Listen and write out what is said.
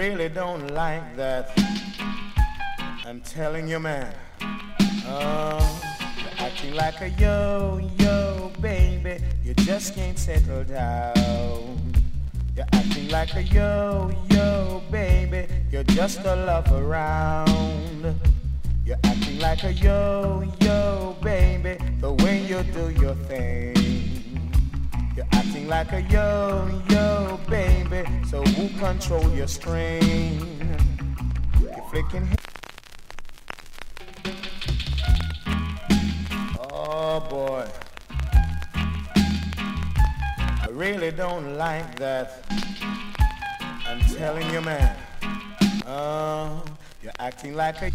really don't like that. I'm telling you, man. Oh, you're acting like a yo-yo, baby. You just can't settle down. You're acting like a yo-yo, baby. You're just a love around. You're acting like a yo-yo, baby. The way you do your thing. You're acting like a yo-yo, who control your string? You're flicking. Oh boy. I really don't like that. I'm telling you, man. Oh, you're acting like a.